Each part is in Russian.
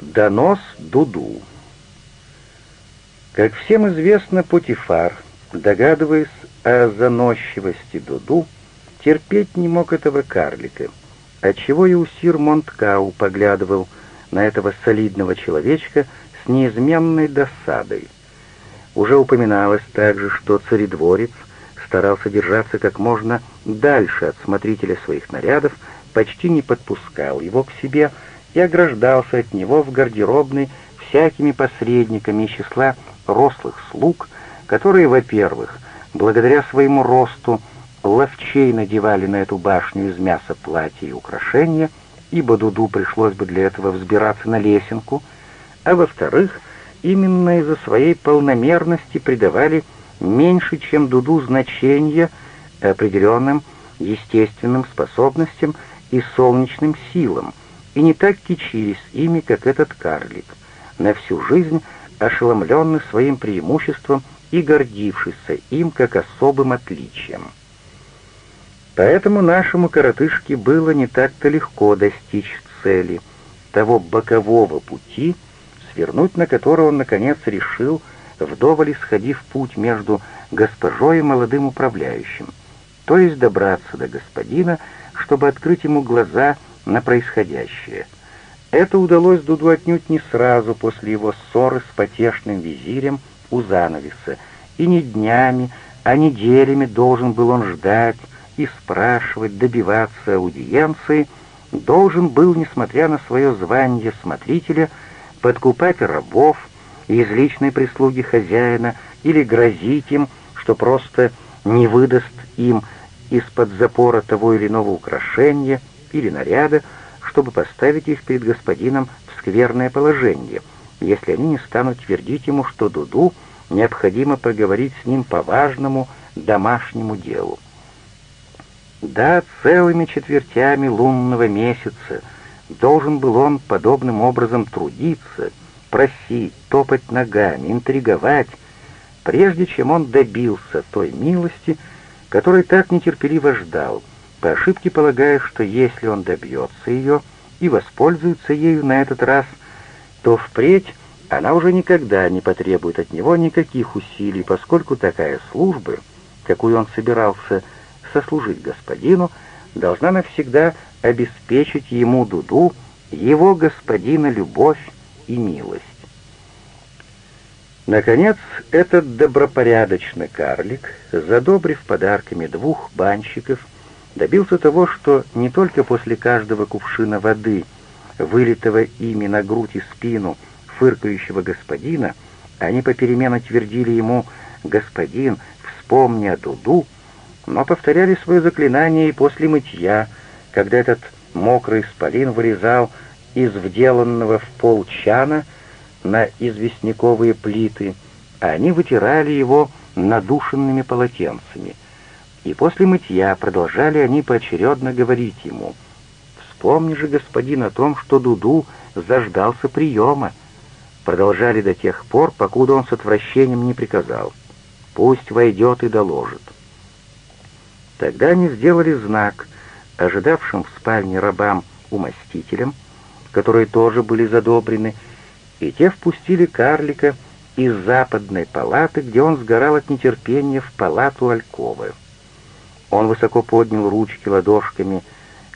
Донос Дуду. Как всем известно, Путифар, догадываясь о заносчивости Дуду, терпеть не мог этого карлика, отчего и Усир Монткау поглядывал на этого солидного человечка с неизменной досадой. Уже упоминалось также, что царедворец старался держаться как можно дальше от смотрителя своих нарядов, почти не подпускал его к себе, и ограждался от него в гардеробной всякими посредниками из числа рослых слуг, которые, во-первых, благодаря своему росту, ловчей надевали на эту башню из мяса платья и украшения, ибо Дуду пришлось бы для этого взбираться на лесенку, а во-вторых, именно из-за своей полномерности придавали меньше, чем Дуду, значение определенным естественным способностям и солнечным силам, и не так кичились ими, как этот карлик, на всю жизнь ошеломленный своим преимуществом и гордившийся им как особым отличием. Поэтому нашему коротышке было не так-то легко достичь цели, того бокового пути, свернуть на который он, наконец, решил, вдоволь исходив путь между госпожой и молодым управляющим, то есть добраться до господина, чтобы открыть ему глаза на происходящее. Это удалось Дуду отнюдь не сразу после его ссоры с потешным визирем у занавеса, и не днями, а неделями должен был он ждать и спрашивать, добиваться аудиенции, должен был, несмотря на свое звание смотрителя, подкупать рабов из личной прислуги хозяина или грозить им, что просто не выдаст им из-под запора того или иного украшения или наряда, чтобы поставить их перед господином в скверное положение, если они не станут твердить ему, что Дуду необходимо поговорить с ним по важному домашнему делу. Да, целыми четвертями лунного месяца должен был он подобным образом трудиться, просить, топать ногами, интриговать, прежде чем он добился той милости, который так нетерпеливо ждал, по ошибке полагая, что если он добьется ее и воспользуется ею на этот раз, то впредь она уже никогда не потребует от него никаких усилий, поскольку такая служба, какую он собирался сослужить господину, должна навсегда обеспечить ему Дуду, его господина любовь и милость. Наконец, этот добропорядочный карлик, задобрив подарками двух банщиков, добился того, что не только после каждого кувшина воды, вылитого ими на грудь и спину фыркающего господина, они попеременно твердили ему «Господин, вспомни о Дуду», но повторяли свое заклинание и после мытья, когда этот мокрый исполин вырезал из вделанного в пол чана — на известняковые плиты, а они вытирали его надушенными полотенцами. И после мытья продолжали они поочередно говорить ему, «Вспомни же, господин, о том, что Дуду заждался приема». Продолжали до тех пор, покуда он с отвращением не приказал, «Пусть войдет и доложит». Тогда они сделали знак ожидавшим в спальне рабам-умастителям, которые тоже были задобрены, и те впустили карлика из западной палаты, где он сгорал от нетерпения в палату Альковы. Он высоко поднял ручки ладошками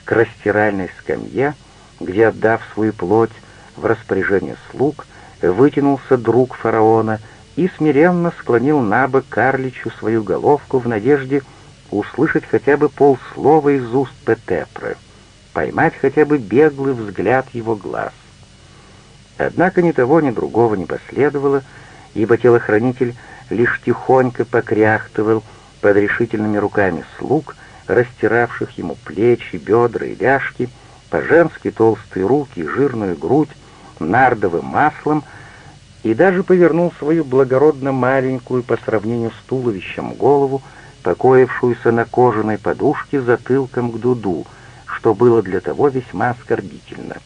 к растиральной скамье, где, отдав свою плоть в распоряжение слуг, вытянулся друг фараона и смиренно склонил на бок карличу свою головку в надежде услышать хотя бы полслова из уст Петепры, поймать хотя бы беглый взгляд его глаз. Однако ни того, ни другого не последовало, ибо телохранитель лишь тихонько покряхтывал под решительными руками слуг, растиравших ему плечи, бедра и ляжки, по-женски толстые руки и жирную грудь нардовым маслом, и даже повернул свою благородно маленькую по сравнению с туловищем голову, покоившуюся на кожаной подушке затылком к дуду, что было для того весьма оскорбительно.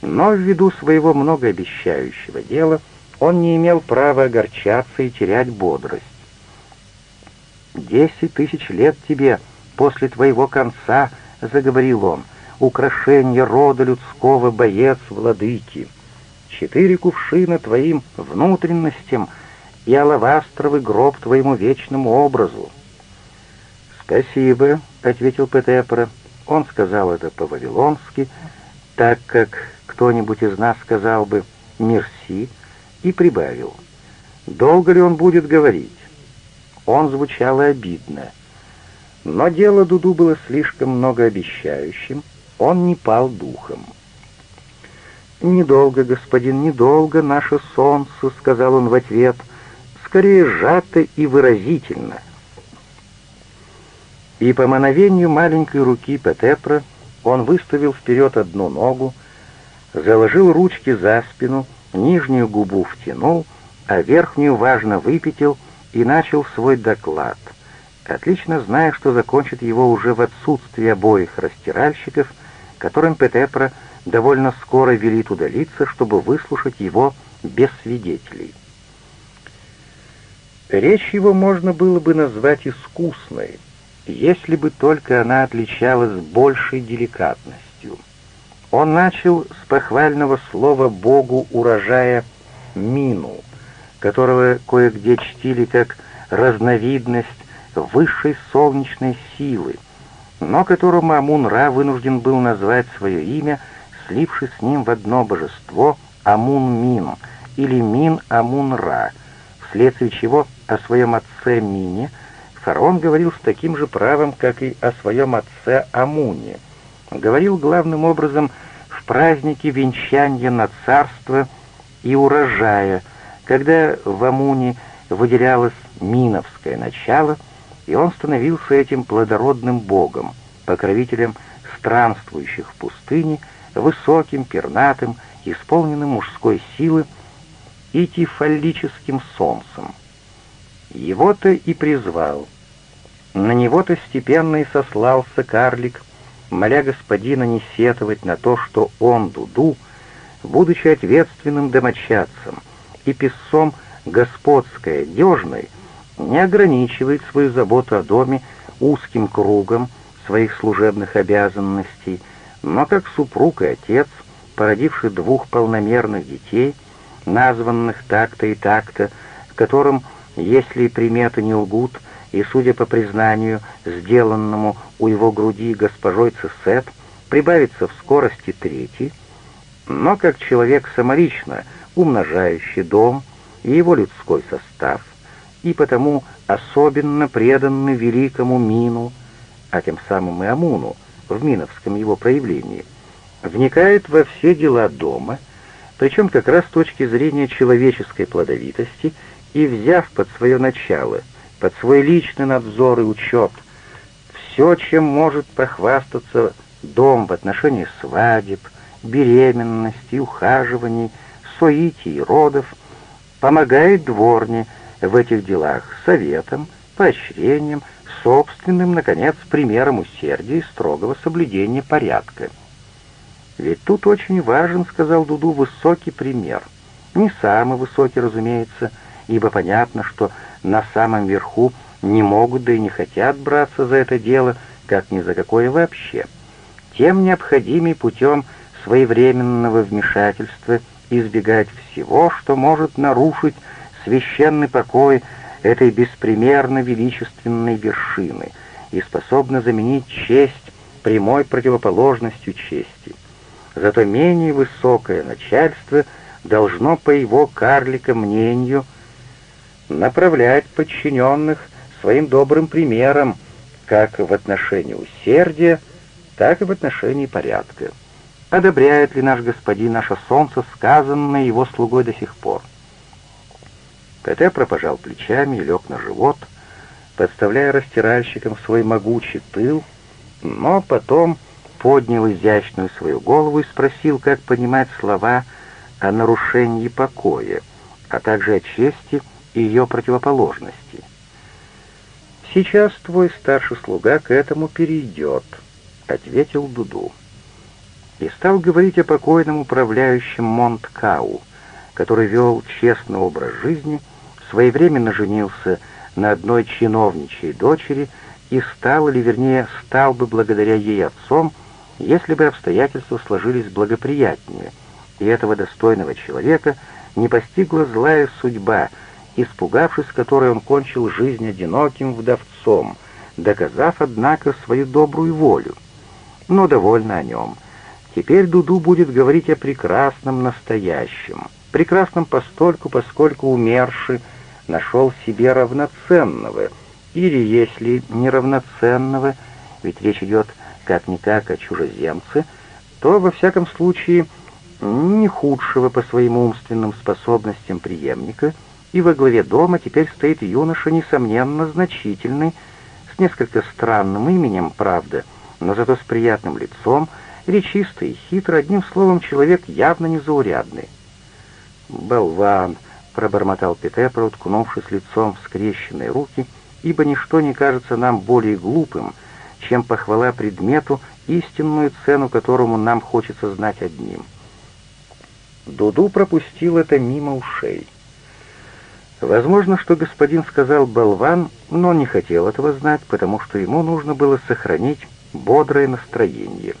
Но ввиду своего многообещающего дела он не имел права огорчаться и терять бодрость. «Десять тысяч лет тебе после твоего конца», — заговорил он, — «украшение рода людского, боец, владыки. четыре кувшина твоим внутренностям и алавастровый гроб твоему вечному образу». «Спасибо», — ответил Петепра. Он сказал это по-вавилонски, так как кто-нибудь из нас сказал бы «мерси», и прибавил. «Долго ли он будет говорить?» Он звучал обидно. Но дело Дуду было слишком многообещающим, он не пал духом. «Недолго, господин, недолго наше солнце», — сказал он в ответ, — «скорее сжато и выразительно». И по мановению маленькой руки Петепра он выставил вперед одну ногу, заложил ручки за спину, нижнюю губу втянул, а верхнюю важно выпятил и начал свой доклад, отлично зная, что закончит его уже в отсутствии обоих растиральщиков, которым Петепра довольно скоро велит удалиться, чтобы выслушать его без свидетелей. Речь его можно было бы назвать искусной — если бы только она отличалась большей деликатностью. Он начал с похвального слова Богу урожая «мину», которого кое-где чтили как разновидность высшей солнечной силы, но которому Амун-Ра вынужден был назвать свое имя, слившись с ним в одно божество Амун-Мин или Мин-Амун-Ра, вследствие чего о своем отце Мине – Фараон говорил с таким же правом, как и о своем отце Амуне. Говорил главным образом в празднике венчания на царство и урожая, когда в Амуне выделялось миновское начало, и он становился этим плодородным богом, покровителем странствующих в пустыне, высоким, пернатым, исполненным мужской силы и тифаллическим солнцем. Его-то и призвал. На него-то степенно и сослался карлик, моля господина не сетовать на то, что он, Дуду, будучи ответственным домочадцем и писцом господской одежной, не ограничивает свою заботу о доме узким кругом своих служебных обязанностей, но как супруг и отец, породивший двух полномерных детей, названных так-то и так-то, которым если приметы не лгут, и, судя по признанию, сделанному у его груди госпожой Цесет, прибавится в скорости третий, но как человек самолично умножающий дом и его людской состав, и потому особенно преданный великому Мину, а тем самым и Амуну в миновском его проявлении, вникает во все дела дома, причем как раз с точки зрения человеческой плодовитости – и взяв под свое начало, под свой личный надзор и учет, все, чем может похвастаться дом в отношении свадеб, беременности, ухаживаний, соитий родов, помогает дворне в этих делах советом, поощрением, собственным, наконец, примером усердия и строгого соблюдения порядка. «Ведь тут очень важен, — сказал Дуду, — высокий пример. Не самый высокий, разумеется, — ибо понятно, что на самом верху не могут да и не хотят браться за это дело, как ни за какое вообще. Тем необходимый путем своевременного вмешательства избегать всего, что может нарушить священный покой этой беспримерно величественной вершины и способно заменить честь прямой противоположностью чести. Зато менее высокое начальство должно, по его карлика мнению, направлять подчиненных своим добрым примером как в отношении усердия, так и в отношении порядка. Одобряет ли наш господин наше солнце, сказанное его слугой до сих пор? Петепра пожал плечами и лег на живот, подставляя растиральщикам свой могучий тыл, но потом поднял изящную свою голову и спросил, как понимать слова о нарушении покоя, а также о чести и ее противоположности. «Сейчас твой старший слуга к этому перейдет», — ответил Дуду. И стал говорить о покойном управляющем Монткау, который вел честный образ жизни, своевременно женился на одной чиновничьей дочери и стал, или вернее стал бы благодаря ей отцом, если бы обстоятельства сложились благоприятнее, и этого достойного человека не постигла злая судьба, испугавшись которой он кончил жизнь одиноким вдовцом, доказав, однако, свою добрую волю. Но довольно о нем. Теперь Дуду будет говорить о прекрасном настоящем, прекрасном постольку, поскольку умерший нашел себе равноценного, или, если неравноценного, ведь речь идет как-никак о чужеземце, то, во всяком случае, не худшего по своим умственным способностям преемника, и во главе дома теперь стоит юноша, несомненно, значительный, с несколько странным именем, правда, но зато с приятным лицом, речистый хитрый, одним словом, человек явно незаурядный. «Болван!» — пробормотал Петепра, уткнувшись лицом в скрещенные руки, ибо ничто не кажется нам более глупым, чем похвала предмету, истинную цену которому нам хочется знать одним. Дуду пропустил это мимо ушей. Возможно, что господин сказал болван, но не хотел этого знать, потому что ему нужно было сохранить бодрое настроение.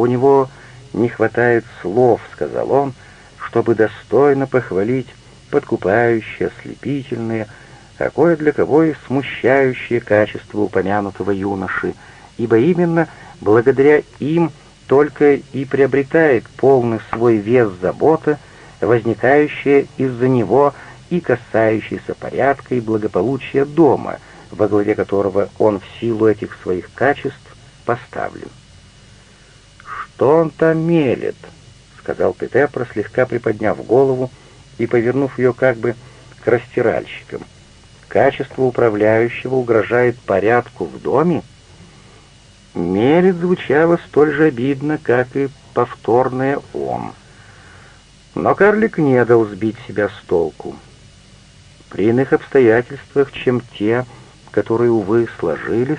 «У него не хватает слов», — сказал он, — «чтобы достойно похвалить подкупающие, ослепительные, а кое для кого и смущающие качества упомянутого юноши, ибо именно благодаря им только и приобретает полный свой вес забота, возникающая из-за него и касающаяся порядка и благополучия дома, во главе которого он в силу этих своих качеств поставлен. «Что он там мелет?» — сказал Петепра, слегка приподняв голову и повернув ее как бы к растиральщикам. «Качество управляющего угрожает порядку в доме?» Мерит звучало столь же обидно, как и повторное «он». Но карлик не дал сбить себя с толку. При иных обстоятельствах, чем те, которые, увы, сложились,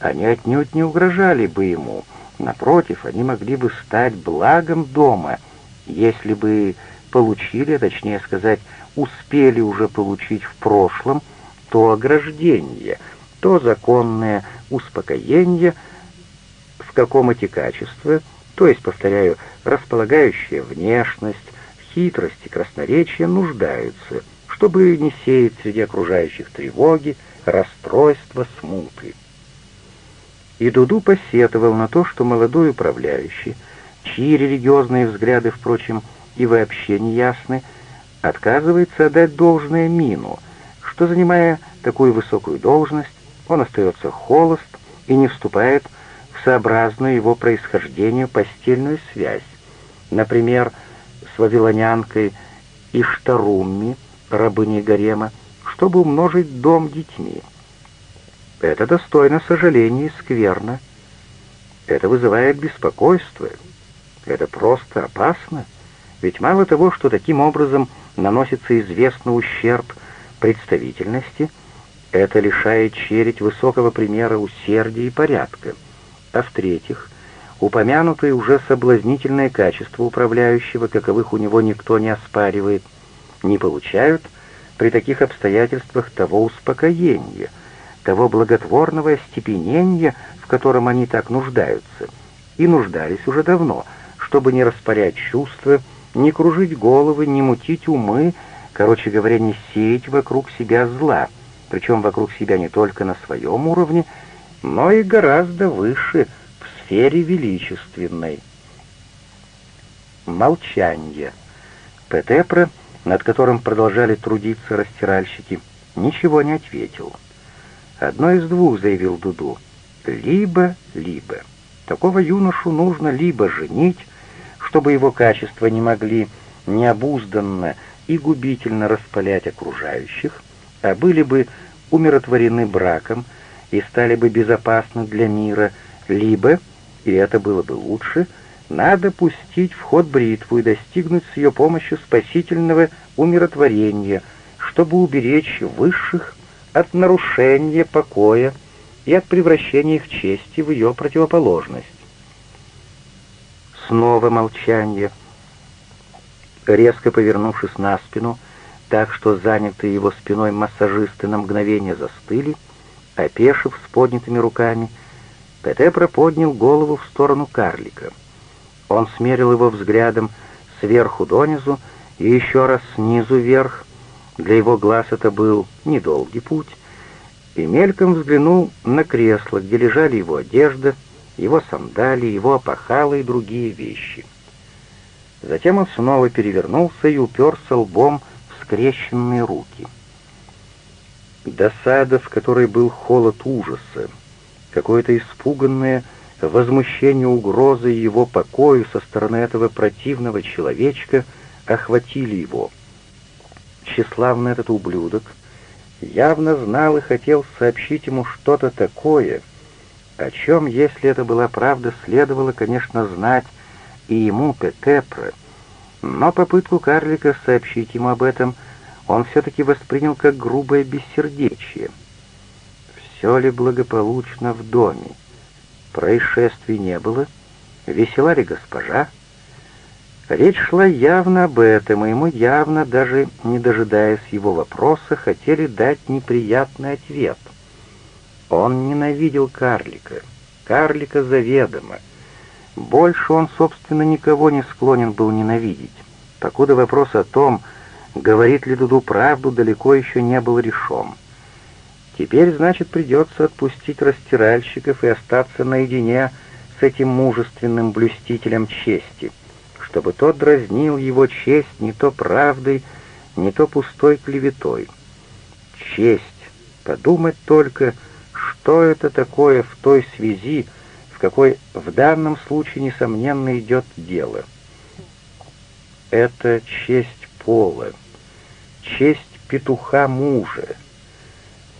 они отнюдь не угрожали бы ему. Напротив, они могли бы стать благом дома, если бы получили, точнее сказать, успели уже получить в прошлом то ограждение, то законное успокоение, в каком эти качества, то есть, повторяю, располагающая внешность, хитрость и красноречие нуждаются, чтобы не сеять среди окружающих тревоги, расстройства, смуты. И Дуду посетовал на то, что молодой управляющий, чьи религиозные взгляды, впрочем, и вообще не ясны, отказывается отдать должное Мину, что, занимая такую высокую должность, он остается холост и не вступает в сообразную его происхождению постельную связь, например, с вавилонянкой Иштарумми, рабыней гарема, чтобы умножить дом детьми. Это достойно сожаления и скверно. Это вызывает беспокойство. Это просто опасно. Ведь мало того, что таким образом наносится известный ущерб представительности, это лишает чередь высокого примера усердия и порядка. А в-третьих, упомянутые уже соблазнительные качества управляющего, каковых у него никто не оспаривает, не получают при таких обстоятельствах того успокоения — того благотворного остепенения, в котором они так нуждаются, и нуждались уже давно, чтобы не распарять чувства, не кружить головы, не мутить умы, короче говоря, не сеять вокруг себя зла, причем вокруг себя не только на своем уровне, но и гораздо выше, в сфере величественной. Молчание. Петепра, над которым продолжали трудиться растиральщики, ничего не ответил. «Одно из двух», — заявил Дуду. «Либо-либо. Такого юношу нужно либо женить, чтобы его качества не могли необузданно и губительно распалять окружающих, а были бы умиротворены браком и стали бы безопасны для мира, либо, и это было бы лучше, надо пустить в ход бритву и достигнуть с ее помощью спасительного умиротворения, чтобы уберечь высших от нарушения покоя и от превращения их чести в ее противоположность. Снова молчание. Резко повернувшись на спину, так что занятые его спиной массажисты на мгновение застыли, опешив с поднятыми руками, Петепра поднял голову в сторону карлика. Он смерил его взглядом сверху донизу и еще раз снизу вверх. Для его глаз это был недолгий путь. И мельком взглянул на кресло, где лежали его одежда, его сандалии, его опахалы и другие вещи. Затем он снова перевернулся и уперся лбом в скрещенные руки. Досада, в которой был холод ужаса, какое-то испуганное возмущение угрозы его покою со стороны этого противного человечка охватили его. Тщеславный этот ублюдок явно знал и хотел сообщить ему что-то такое, о чем, если это была правда, следовало, конечно, знать и ему, Петепре, но попытку карлика сообщить ему об этом он все-таки воспринял как грубое бессердечие. Все ли благополучно в доме? Происшествий не было? Весела ли госпожа? Речь шла явно об этом, и ему явно, даже не дожидаясь его вопроса, хотели дать неприятный ответ. Он ненавидел карлика, карлика заведомо, больше он, собственно, никого не склонен был ненавидеть, покуда вопрос о том, говорит ли Дуду правду, далеко еще не был решен. Теперь, значит, придется отпустить растиральщиков и остаться наедине с этим мужественным блюстителем чести, чтобы тот дразнил его честь не то правдой, не то пустой клеветой. Честь, подумать только, что это такое в той связи, какой в данном случае, несомненно, идет дело. Это честь пола, честь петуха мужа,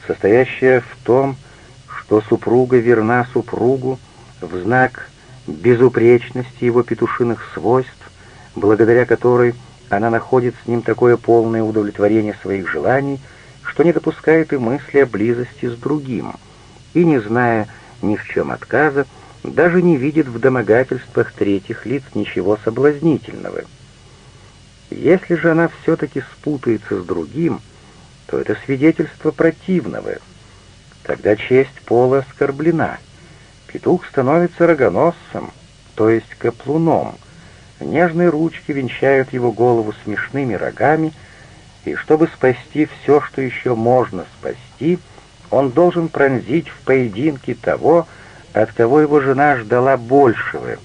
состоящая в том, что супруга верна супругу в знак безупречности его петушиных свойств, благодаря которой она находит с ним такое полное удовлетворение своих желаний, что не допускает и мысли о близости с другим, и, не зная ни в чем отказа, даже не видит в домогательствах третьих лиц ничего соблазнительного. Если же она все-таки спутается с другим, то это свидетельство противного. Тогда честь пола оскорблена. Петух становится рогоносцем, то есть каплуном. Нежные ручки венчают его голову смешными рогами, и чтобы спасти все, что еще можно спасти, он должен пронзить в поединке того, от кого его жена ждала большего.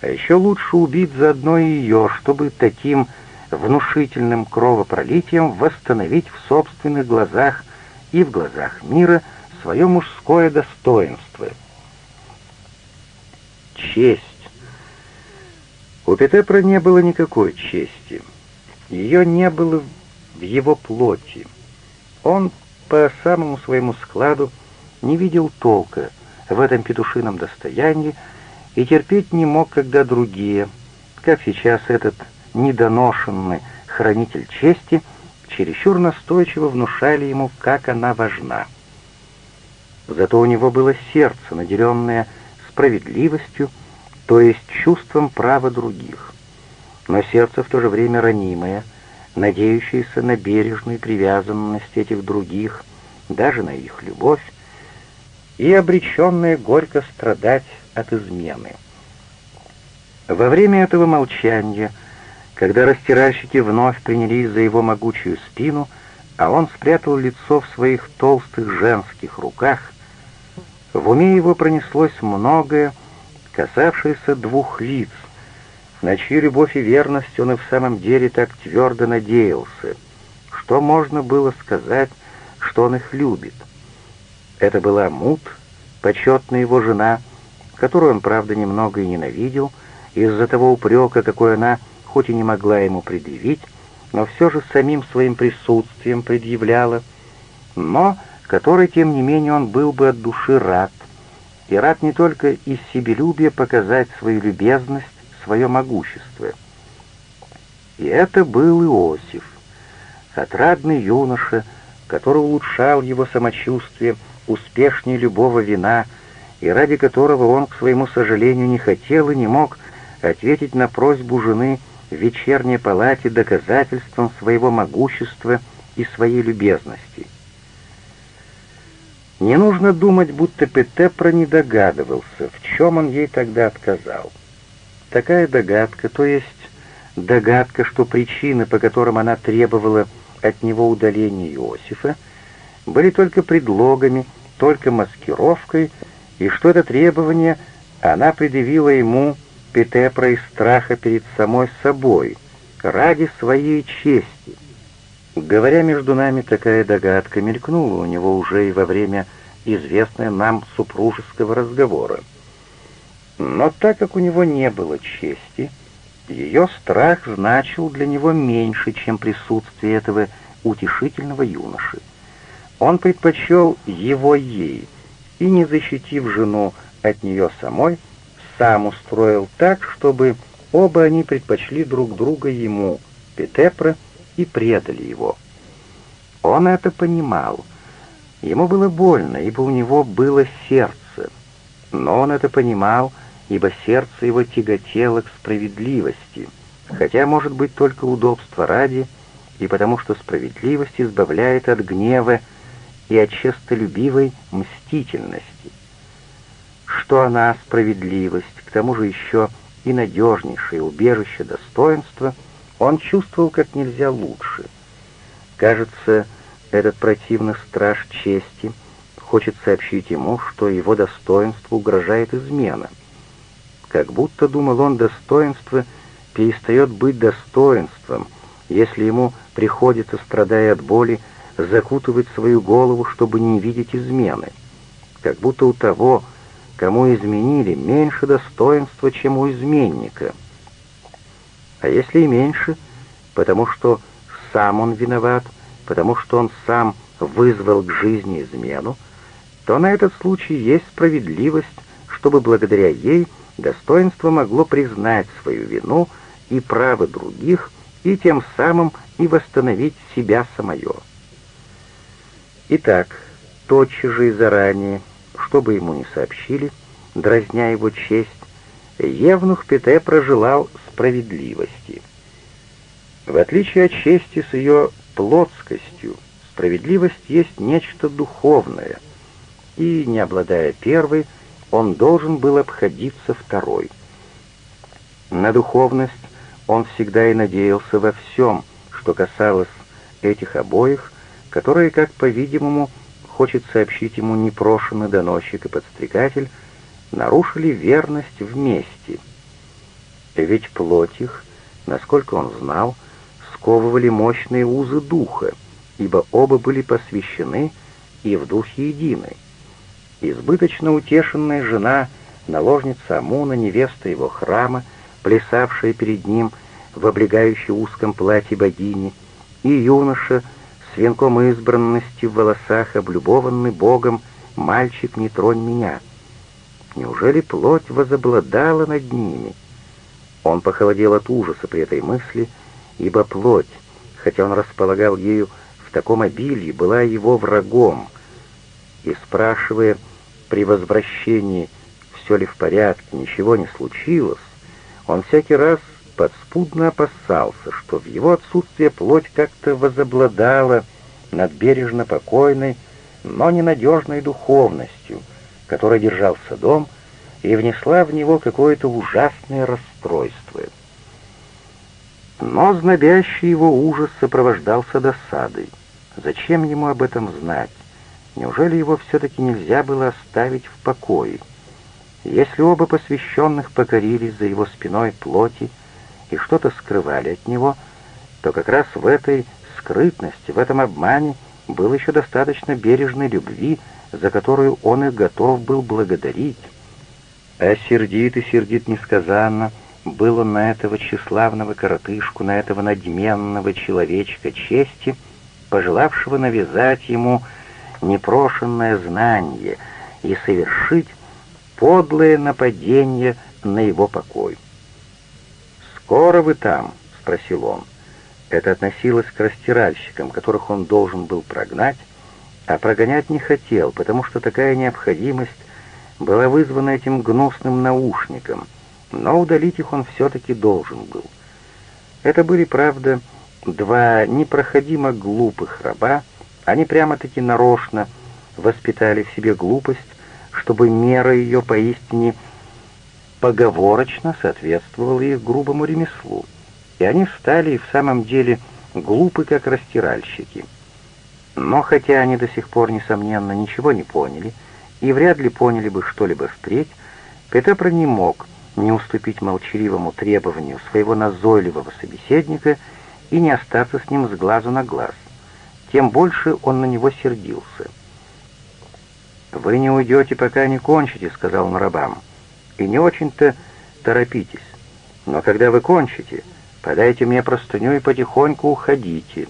А еще лучше убить заодно ее, чтобы таким внушительным кровопролитием восстановить в собственных глазах и в глазах мира свое мужское достоинство. Честь. У Петепра не было никакой чести. Ее не было в его плоти. Он по самому своему складу не видел толка в этом петушином достоянии и терпеть не мог, когда другие, как сейчас этот недоношенный хранитель чести, чересчур настойчиво внушали ему, как она важна. Зато у него было сердце, наделенное справедливостью, то есть чувством права других, но сердце в то же время ранимое, надеющееся на бережную привязанность этих других, даже на их любовь, и обреченные горько страдать от измены. Во время этого молчания, когда растиральщики вновь принялись за его могучую спину, а он спрятал лицо в своих толстых женских руках, в уме его пронеслось многое, касавшееся двух лиц, на чью любовь и верность он и в самом деле так твердо надеялся, что можно было сказать, что он их любит. Это была Мут, почетная его жена, которую он, правда, немного и ненавидел, из-за того упрека, какой она хоть и не могла ему предъявить, но все же самим своим присутствием предъявляла, но которой, тем не менее, он был бы от души рад, и рад не только из себелюбия показать свою любезность, свое могущество. И это был Иосиф, отрадный юноша, который улучшал его самочувствие, успешнее любого вина, и ради которого он, к своему сожалению, не хотел и не мог ответить на просьбу жены в вечерней палате доказательством своего могущества и своей любезности. Не нужно думать, будто Петепра не догадывался, в чем он ей тогда отказал. Такая догадка, то есть догадка, что причины, по которым она требовала от него удаления Иосифа, были только предлогами, только маскировкой, и что это требование она предъявила ему Петепра из страха перед самой собой, ради своей чести. Говоря между нами, такая догадка мелькнула у него уже и во время известного нам супружеского разговора. Но так как у него не было чести, ее страх значил для него меньше, чем присутствие этого утешительного юноши. Он предпочел его ей, и, не защитив жену от нее самой, сам устроил так, чтобы оба они предпочли друг друга ему, Петепра, и предали его. Он это понимал. Ему было больно, ибо у него было сердце. Но он это понимал, ибо сердце его тяготело к справедливости, хотя, может быть, только удобство ради, и потому что справедливость избавляет от гнева и от честолюбивой мстительности. Что она справедливость, к тому же еще и надежнейшее убежище достоинства, он чувствовал как нельзя лучше. Кажется, этот противный страж чести хочет сообщить ему, что его достоинству угрожает измена. Как будто, думал он, достоинство перестает быть достоинством, если ему приходится, страдая от боли, закутывать свою голову, чтобы не видеть измены. Как будто у того, кому изменили, меньше достоинства, чем у изменника. А если и меньше, потому что сам он виноват, потому что он сам вызвал к жизни измену, то на этот случай есть справедливость, чтобы благодаря ей достоинство могло признать свою вину и право других, и тем самым и восстановить себя самое. Итак, тотчас же и заранее, чтобы ему не сообщили, дразня его честь, Евнух Пете прожелал справедливости. В отличие от чести с ее плотскостью, справедливость есть нечто духовное, и, не обладая первой, он должен был обходиться второй. На духовность он всегда и надеялся во всем, что касалось этих обоих, которые, как, по-видимому, хочет сообщить ему непрошенный доносчик и подстрекатель, нарушили верность вместе. Ведь плоть их, насколько он знал, сковывали мощные узы духа, ибо оба были посвящены и в духе едины. Избыточно утешенная жена, наложница Амуна, невеста его храма, плясавшая перед ним в облегающей узком платье богини, и юноша — с венком избранности в волосах, облюбованный Богом, «Мальчик, не тронь меня». Неужели плоть возобладала над ними? Он похолодел от ужаса при этой мысли, ибо плоть, хотя он располагал ею в таком обилии, была его врагом, и, спрашивая при возвращении, все ли в порядке, ничего не случилось, он всякий раз подспудно опасался, что в его отсутствие плоть как-то возобладала над бережно покойной, но ненадежной духовностью, которой держался дом, и внесла в него какое-то ужасное расстройство. Но знобящий его ужас сопровождался досадой. Зачем ему об этом знать? Неужели его все-таки нельзя было оставить в покое? Если оба посвященных покорились за его спиной плоти, и что-то скрывали от него, то как раз в этой скрытности, в этом обмане было еще достаточно бережной любви, за которую он их готов был благодарить. А сердит и сердит несказанно был он на этого тщеславного коротышку, на этого надменного человечка чести, пожелавшего навязать ему непрошенное знание и совершить подлое нападение на его покой. «Скоро вы там?» — спросил он. Это относилось к растиральщикам, которых он должен был прогнать, а прогонять не хотел, потому что такая необходимость была вызвана этим гнусным наушником, но удалить их он все-таки должен был. Это были, правда, два непроходимо глупых раба, они прямо-таки нарочно воспитали в себе глупость, чтобы мера ее поистине поговорочно соответствовала их грубому ремеслу. и они стали и в самом деле глупы, как растиральщики. Но хотя они до сих пор, несомненно, ничего не поняли, и вряд ли поняли бы что-либо впредь, Петепра не мог не уступить молчаливому требованию своего назойливого собеседника и не остаться с ним с глазу на глаз. Тем больше он на него сердился. «Вы не уйдете, пока не кончите», — сказал он рабам. «И не очень-то торопитесь. Но когда вы кончите, подайте мне простыню и потихоньку уходите».